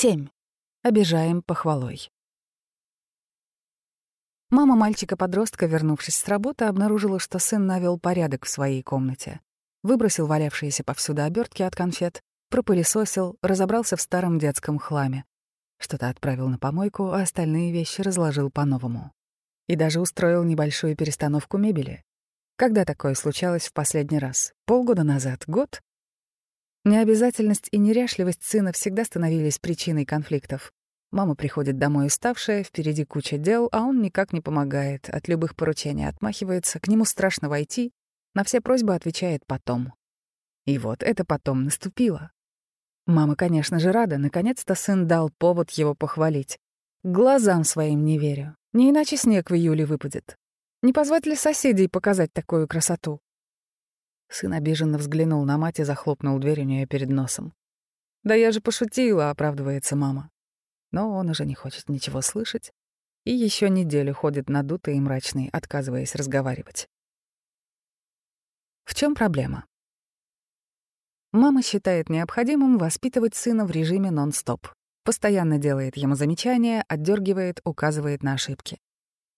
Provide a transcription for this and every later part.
7. Обижаем похвалой. Мама мальчика-подростка, вернувшись с работы, обнаружила, что сын навел порядок в своей комнате. Выбросил валявшиеся повсюду обертки от конфет, пропылесосил, разобрался в старом детском хламе. Что-то отправил на помойку, а остальные вещи разложил по-новому. И даже устроил небольшую перестановку мебели. Когда такое случалось в последний раз? Полгода назад? Год? Необязательность и неряшливость сына всегда становились причиной конфликтов. Мама приходит домой уставшая, впереди куча дел, а он никак не помогает, от любых поручений отмахивается, к нему страшно войти, на все просьбы отвечает потом. И вот это потом наступило. Мама, конечно же, рада, наконец-то сын дал повод его похвалить. Глазам своим не верю. Не иначе снег в июле выпадет. Не позвать ли соседей показать такую красоту? Сын обиженно взглянул на мать и захлопнул дверь у нее перед носом. «Да я же пошутила», — оправдывается мама. Но он уже не хочет ничего слышать и еще неделю ходит надутый и мрачный, отказываясь разговаривать. В чем проблема? Мама считает необходимым воспитывать сына в режиме нон-стоп. Постоянно делает ему замечания, отдергивает, указывает на ошибки.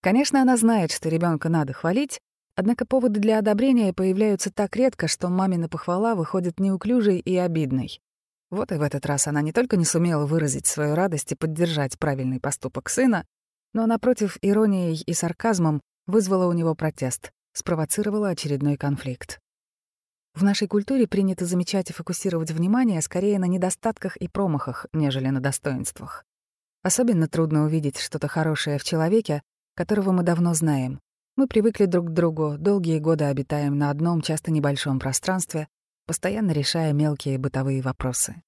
Конечно, она знает, что ребенка надо хвалить, однако поводы для одобрения появляются так редко, что мамина похвала выходит неуклюжей и обидной. Вот и в этот раз она не только не сумела выразить свою радость и поддержать правильный поступок сына, но, напротив, иронией и сарказмом вызвала у него протест, спровоцировала очередной конфликт. В нашей культуре принято замечать и фокусировать внимание скорее на недостатках и промахах, нежели на достоинствах. Особенно трудно увидеть что-то хорошее в человеке, которого мы давно знаем. Мы привыкли друг к другу, долгие годы обитаем на одном, часто небольшом пространстве, постоянно решая мелкие бытовые вопросы.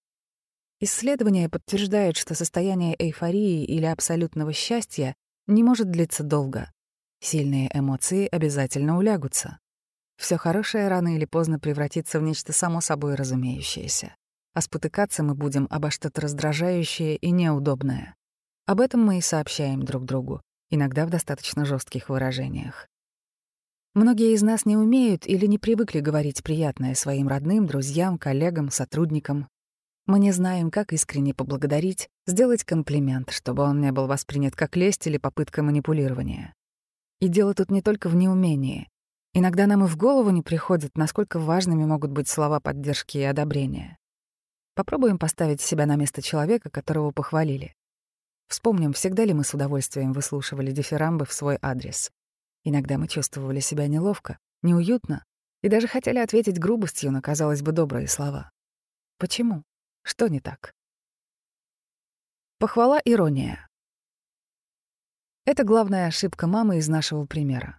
Исследования подтверждают, что состояние эйфории или абсолютного счастья не может длиться долго. Сильные эмоции обязательно улягутся. Все хорошее рано или поздно превратится в нечто само собой разумеющееся. А спотыкаться мы будем обо что-то раздражающее и неудобное. Об этом мы и сообщаем друг другу, иногда в достаточно жестких выражениях. Многие из нас не умеют или не привыкли говорить приятное своим родным, друзьям, коллегам, сотрудникам. Мы не знаем, как искренне поблагодарить, сделать комплимент, чтобы он не был воспринят как лесть или попытка манипулирования. И дело тут не только в неумении. Иногда нам и в голову не приходит, насколько важными могут быть слова поддержки и одобрения. Попробуем поставить себя на место человека, которого похвалили. Вспомним, всегда ли мы с удовольствием выслушивали дифирамбы в свой адрес. Иногда мы чувствовали себя неловко, неуютно и даже хотели ответить грубостью на, казалось бы, добрые слова. Почему? Что не так? Похвала — ирония. Это главная ошибка мамы из нашего примера.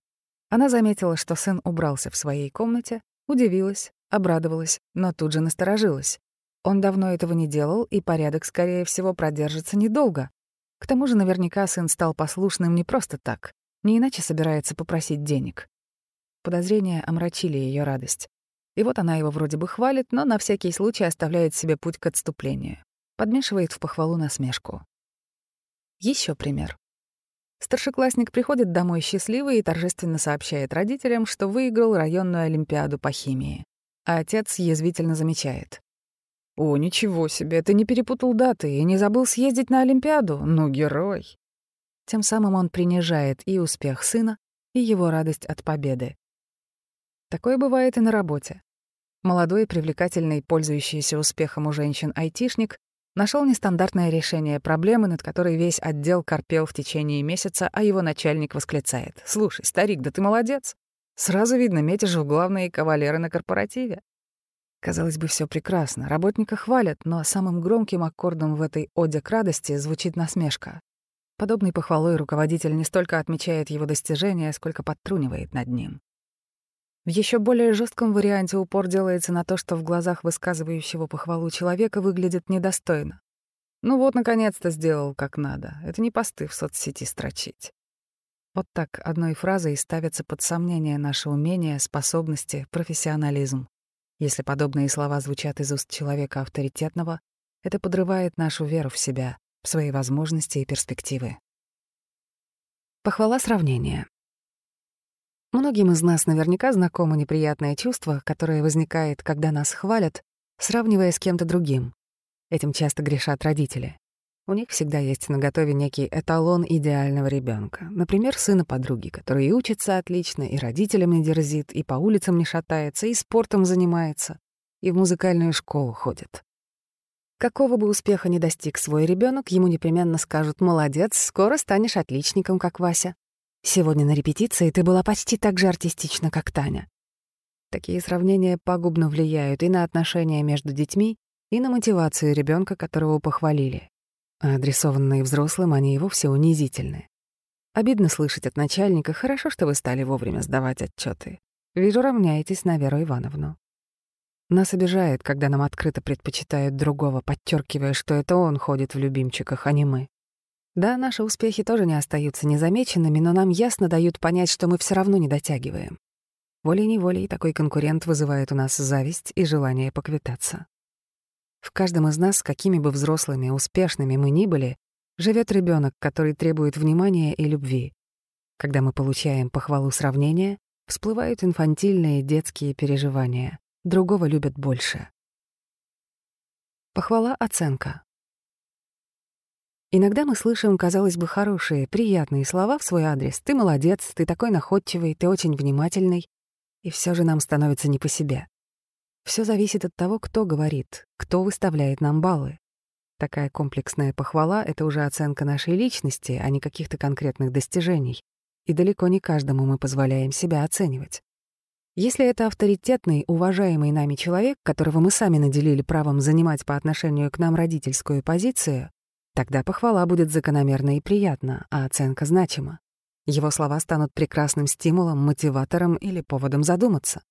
Она заметила, что сын убрался в своей комнате, удивилась, обрадовалась, но тут же насторожилась. Он давно этого не делал, и порядок, скорее всего, продержится недолго. К тому же наверняка сын стал послушным не просто так. Не иначе собирается попросить денег. Подозрения омрачили ее радость. И вот она его вроде бы хвалит, но на всякий случай оставляет себе путь к отступлению. Подмешивает в похвалу насмешку. Еще пример. Старшеклассник приходит домой счастливый и торжественно сообщает родителям, что выиграл районную олимпиаду по химии. А отец язвительно замечает. «О, ничего себе, ты не перепутал даты и не забыл съездить на олимпиаду? Ну, герой!» Тем самым он принижает и успех сына, и его радость от победы. Такое бывает и на работе. Молодой, привлекательный, пользующийся успехом у женщин айтишник нашел нестандартное решение проблемы, над которой весь отдел корпел в течение месяца, а его начальник восклицает. «Слушай, старик, да ты молодец! Сразу видно, метишь в главные кавалеры на корпоративе». Казалось бы, все прекрасно, работника хвалят, но самым громким аккордом в этой оде к радости звучит насмешка. Подобной похвалой руководитель не столько отмечает его достижения, сколько подтрунивает над ним. В еще более жестком варианте упор делается на то, что в глазах высказывающего похвалу человека выглядит недостойно. Ну вот, наконец-то сделал как надо. Это не посты в соцсети строчить. Вот так одной фразой ставятся под сомнение наши умения, способности, профессионализм. Если подобные слова звучат из уст человека авторитетного, это подрывает нашу веру в себя, свои возможности и перспективы. Похвала сравнения. Многим из нас наверняка знакомо неприятное чувство, которое возникает, когда нас хвалят, сравнивая с кем-то другим. Этим часто грешат родители. У них всегда есть на готове некий эталон идеального ребенка, Например, сына подруги, который и учится отлично, и родителям не дерзит, и по улицам не шатается, и спортом занимается, и в музыкальную школу ходит. Какого бы успеха ни достиг свой ребенок, ему непременно скажут «молодец, скоро станешь отличником, как Вася». Сегодня на репетиции ты была почти так же артистична, как Таня. Такие сравнения пагубно влияют и на отношения между детьми, и на мотивацию ребенка, которого похвалили а адресованные взрослым они и вовсе унизительны. Обидно слышать от начальника «хорошо, что вы стали вовремя сдавать отчеты. Вижу, равняетесь на Веру Ивановну». Нас обижает, когда нам открыто предпочитают другого, подчеркивая, что это он ходит в любимчиках, а не мы. Да, наши успехи тоже не остаются незамеченными, но нам ясно дают понять, что мы все равно не дотягиваем. Волей-неволей такой конкурент вызывает у нас зависть и желание поквитаться. В каждом из нас, какими бы взрослыми, успешными мы ни были, живет ребенок, который требует внимания и любви. Когда мы получаем похвалу сравнения, всплывают инфантильные детские переживания. Другого любят больше. Похвала — оценка. Иногда мы слышим, казалось бы, хорошие, приятные слова в свой адрес. «Ты молодец», «ты такой находчивый», «ты очень внимательный». И все же нам становится не по себе. Все зависит от того, кто говорит, кто выставляет нам баллы. Такая комплексная похвала — это уже оценка нашей личности, а не каких-то конкретных достижений. И далеко не каждому мы позволяем себя оценивать. Если это авторитетный, уважаемый нами человек, которого мы сами наделили правом занимать по отношению к нам родительскую позицию, тогда похвала будет закономерна и приятна, а оценка значима. Его слова станут прекрасным стимулом, мотиватором или поводом задуматься.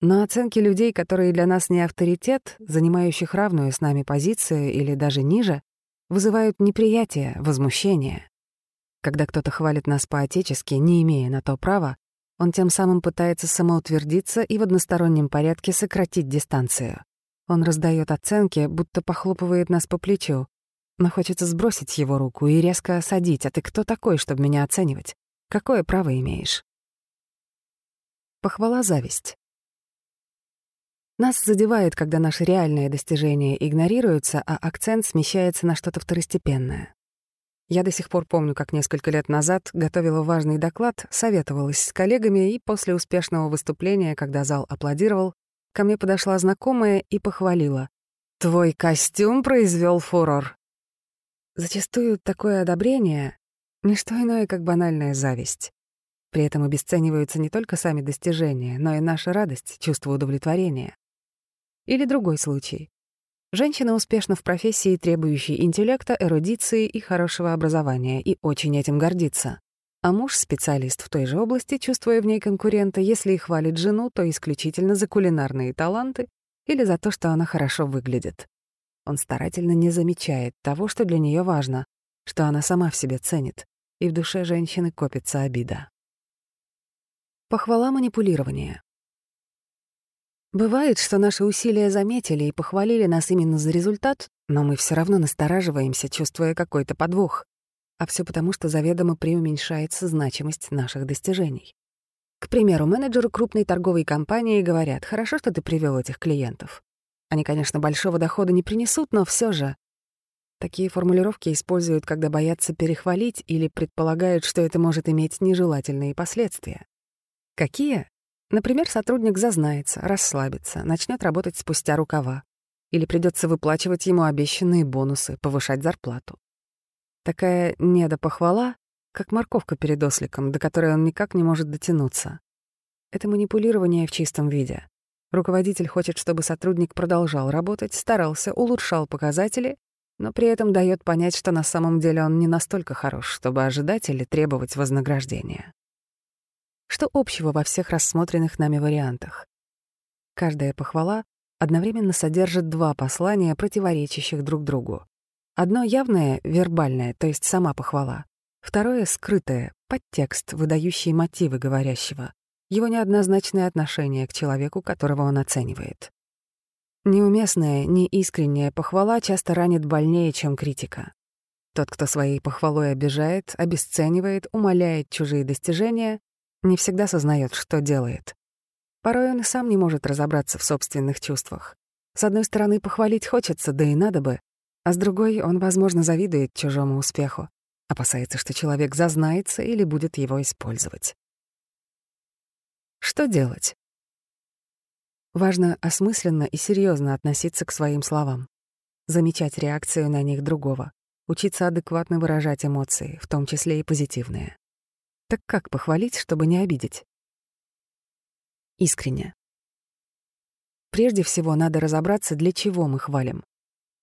Но оценки людей, которые для нас не авторитет, занимающих равную с нами позицию или даже ниже, вызывают неприятие, возмущение. Когда кто-то хвалит нас по-отечески, не имея на то права, он тем самым пытается самоутвердиться и в одностороннем порядке сократить дистанцию. Он раздает оценки, будто похлопывает нас по плечу, но хочется сбросить его руку и резко осадить. «А ты кто такой, чтобы меня оценивать? Какое право имеешь?» Похвала — зависть. Нас задевает, когда наши реальные достижения игнорируются, а акцент смещается на что-то второстепенное. Я до сих пор помню, как несколько лет назад готовила важный доклад, советовалась с коллегами, и после успешного выступления, когда зал аплодировал, ко мне подошла знакомая и похвалила. «Твой костюм произвел фурор». Зачастую такое одобрение — не что иное, как банальная зависть. При этом обесцениваются не только сами достижения, но и наша радость, чувство удовлетворения. Или другой случай. Женщина успешна в профессии, требующей интеллекта, эрудиции и хорошего образования, и очень этим гордится. А муж — специалист в той же области, чувствуя в ней конкурента, если и хвалит жену, то исключительно за кулинарные таланты или за то, что она хорошо выглядит. Он старательно не замечает того, что для нее важно, что она сама в себе ценит, и в душе женщины копится обида. Похвала манипулирования. Бывает, что наши усилия заметили и похвалили нас именно за результат, но мы все равно настораживаемся, чувствуя какой-то подвох. А все потому, что заведомо преуменьшается значимость наших достижений. К примеру, менеджеру крупной торговой компании говорят, «Хорошо, что ты привел этих клиентов». Они, конечно, большого дохода не принесут, но все же. Такие формулировки используют, когда боятся перехвалить или предполагают, что это может иметь нежелательные последствия. Какие? Например, сотрудник зазнается, расслабится, начнет работать спустя рукава. Или придется выплачивать ему обещанные бонусы, повышать зарплату. Такая недопохвала, как морковка перед осликом, до которой он никак не может дотянуться. Это манипулирование в чистом виде. Руководитель хочет, чтобы сотрудник продолжал работать, старался, улучшал показатели, но при этом дает понять, что на самом деле он не настолько хорош, чтобы ожидать или требовать вознаграждения. Что общего во всех рассмотренных нами вариантах? Каждая похвала одновременно содержит два послания, противоречащих друг другу. Одно явное, вербальное, то есть сама похвала. Второе — скрытое, подтекст, выдающий мотивы говорящего, его неоднозначное отношение к человеку, которого он оценивает. Неуместная, неискренняя похвала часто ранит больнее, чем критика. Тот, кто своей похвалой обижает, обесценивает, умаляет чужие достижения, не всегда сознает, что делает. Порой он и сам не может разобраться в собственных чувствах. С одной стороны, похвалить хочется, да и надо бы, А с другой, он, возможно, завидует чужому успеху, опасается, что человек зазнается или будет его использовать. Что делать? Важно осмысленно и серьезно относиться к своим словам, замечать реакцию на них другого, учиться адекватно выражать эмоции, в том числе и позитивные. Так как похвалить, чтобы не обидеть? Искренне. Прежде всего, надо разобраться, для чего мы хвалим.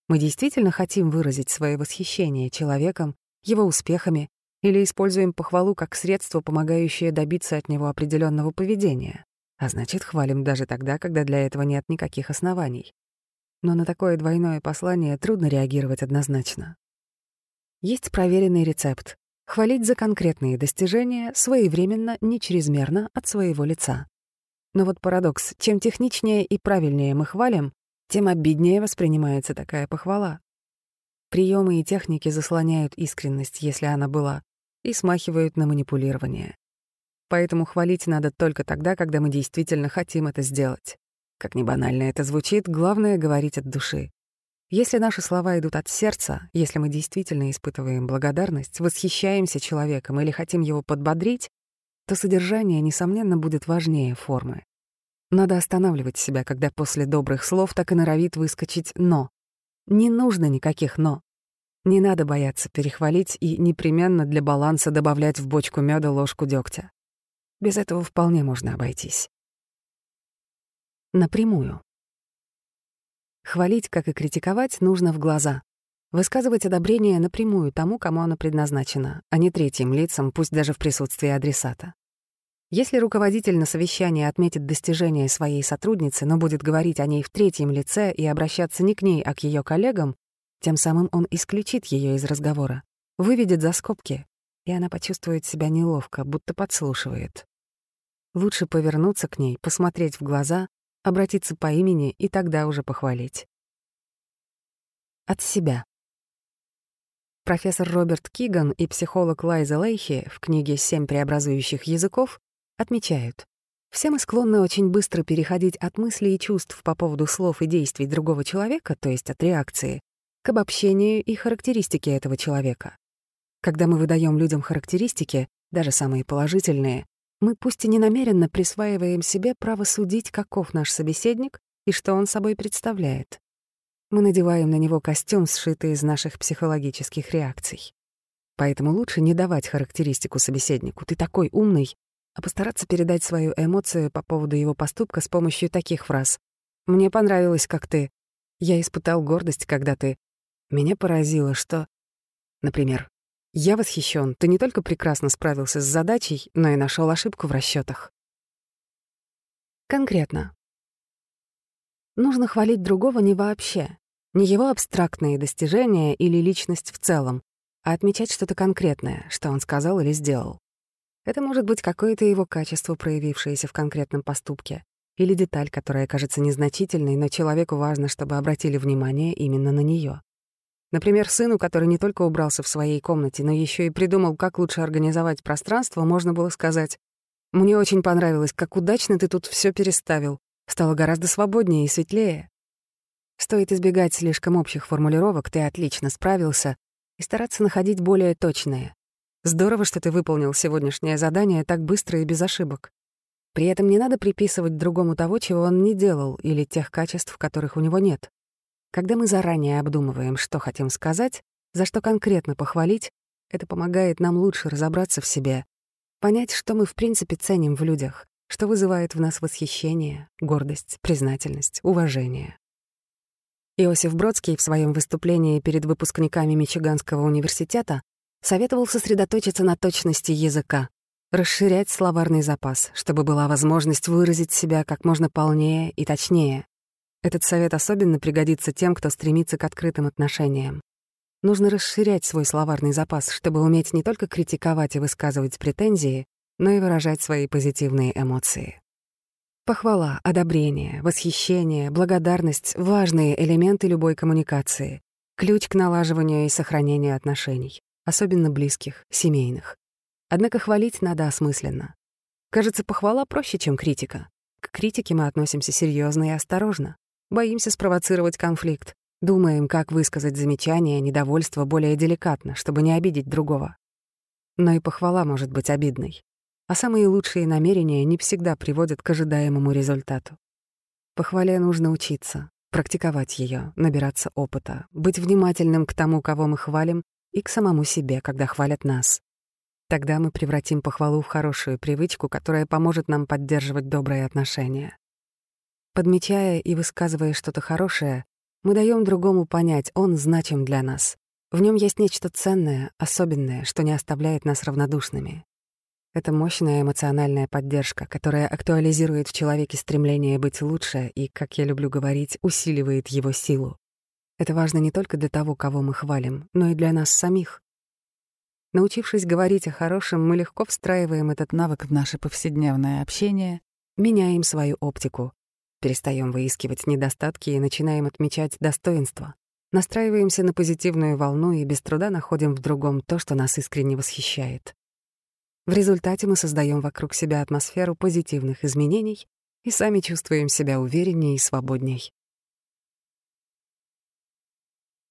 Мы действительно хотим выразить свое восхищение человеком, его успехами, или используем похвалу как средство, помогающее добиться от него определенного поведения, а значит, хвалим даже тогда, когда для этого нет никаких оснований. Но на такое двойное послание трудно реагировать однозначно. Есть проверенный рецепт — хвалить за конкретные достижения своевременно, не чрезмерно от своего лица. Но вот парадокс, чем техничнее и правильнее мы хвалим, тем обиднее воспринимается такая похвала. Приемы и техники заслоняют искренность, если она была, и смахивают на манипулирование. Поэтому хвалить надо только тогда, когда мы действительно хотим это сделать. Как ни банально это звучит, главное — говорить от души. Если наши слова идут от сердца, если мы действительно испытываем благодарность, восхищаемся человеком или хотим его подбодрить, то содержание, несомненно, будет важнее формы. Надо останавливать себя, когда после добрых слов так и норовит выскочить «но». Не нужно никаких «но». Не надо бояться перехвалить и непременно для баланса добавлять в бочку меда ложку дегтя. Без этого вполне можно обойтись. Напрямую. Хвалить, как и критиковать, нужно в глаза. Высказывать одобрение напрямую тому, кому оно предназначено, а не третьим лицам, пусть даже в присутствии адресата. Если руководитель на совещании отметит достижения своей сотрудницы, но будет говорить о ней в третьем лице и обращаться не к ней, а к ее коллегам, тем самым он исключит ее из разговора, выведет за скобки, и она почувствует себя неловко, будто подслушивает. Лучше повернуться к ней, посмотреть в глаза, обратиться по имени и тогда уже похвалить. От себя. Профессор Роберт Киган и психолог Лайза Лейхи в книге «Семь преобразующих языков» Отмечают. Все мы склонны очень быстро переходить от мыслей и чувств по поводу слов и действий другого человека, то есть от реакции, к обобщению и характеристике этого человека. Когда мы выдаем людям характеристики, даже самые положительные, мы пусть и не намеренно присваиваем себе право судить, каков наш собеседник и что он собой представляет. Мы надеваем на него костюм, сшитый из наших психологических реакций. Поэтому лучше не давать характеристику собеседнику «ты такой умный», а постараться передать свою эмоцию по поводу его поступка с помощью таких фраз. «Мне понравилось, как ты». «Я испытал гордость, когда ты». «Меня поразило, что...» Например, «Я восхищен. Ты не только прекрасно справился с задачей, но и нашел ошибку в расчетах. Конкретно. Нужно хвалить другого не вообще, не его абстрактные достижения или личность в целом, а отмечать что-то конкретное, что он сказал или сделал. Это может быть какое-то его качество, проявившееся в конкретном поступке, или деталь, которая кажется незначительной, но человеку важно, чтобы обратили внимание именно на нее. Например, сыну, который не только убрался в своей комнате, но еще и придумал, как лучше организовать пространство, можно было сказать «Мне очень понравилось, как удачно ты тут все переставил. Стало гораздо свободнее и светлее». Стоит избегать слишком общих формулировок «ты отлично справился» и стараться находить более точные, Здорово, что ты выполнил сегодняшнее задание так быстро и без ошибок. При этом не надо приписывать другому того, чего он не делал, или тех качеств, которых у него нет. Когда мы заранее обдумываем, что хотим сказать, за что конкретно похвалить, это помогает нам лучше разобраться в себе, понять, что мы в принципе ценим в людях, что вызывает в нас восхищение, гордость, признательность, уважение. Иосиф Бродский в своем выступлении перед выпускниками Мичиганского университета советовал сосредоточиться на точности языка, расширять словарный запас, чтобы была возможность выразить себя как можно полнее и точнее. Этот совет особенно пригодится тем, кто стремится к открытым отношениям. Нужно расширять свой словарный запас, чтобы уметь не только критиковать и высказывать претензии, но и выражать свои позитивные эмоции. Похвала, одобрение, восхищение, благодарность — важные элементы любой коммуникации, ключ к налаживанию и сохранению отношений особенно близких, семейных. Однако хвалить надо осмысленно. Кажется, похвала проще, чем критика. К критике мы относимся серьезно и осторожно. Боимся спровоцировать конфликт. Думаем, как высказать замечание, недовольство более деликатно, чтобы не обидеть другого. Но и похвала может быть обидной. А самые лучшие намерения не всегда приводят к ожидаемому результату. Похвале нужно учиться, практиковать ее, набираться опыта, быть внимательным к тому, кого мы хвалим, и к самому себе, когда хвалят нас. Тогда мы превратим похвалу в хорошую привычку, которая поможет нам поддерживать добрые отношения. Подмечая и высказывая что-то хорошее, мы даем другому понять, он значим для нас. В нем есть нечто ценное, особенное, что не оставляет нас равнодушными. Это мощная эмоциональная поддержка, которая актуализирует в человеке стремление быть лучше и, как я люблю говорить, усиливает его силу. Это важно не только для того, кого мы хвалим, но и для нас самих. Научившись говорить о хорошем, мы легко встраиваем этот навык в наше повседневное общение, меняем свою оптику, перестаем выискивать недостатки и начинаем отмечать достоинства, настраиваемся на позитивную волну и без труда находим в другом то, что нас искренне восхищает. В результате мы создаем вокруг себя атмосферу позитивных изменений и сами чувствуем себя увереннее и свободней.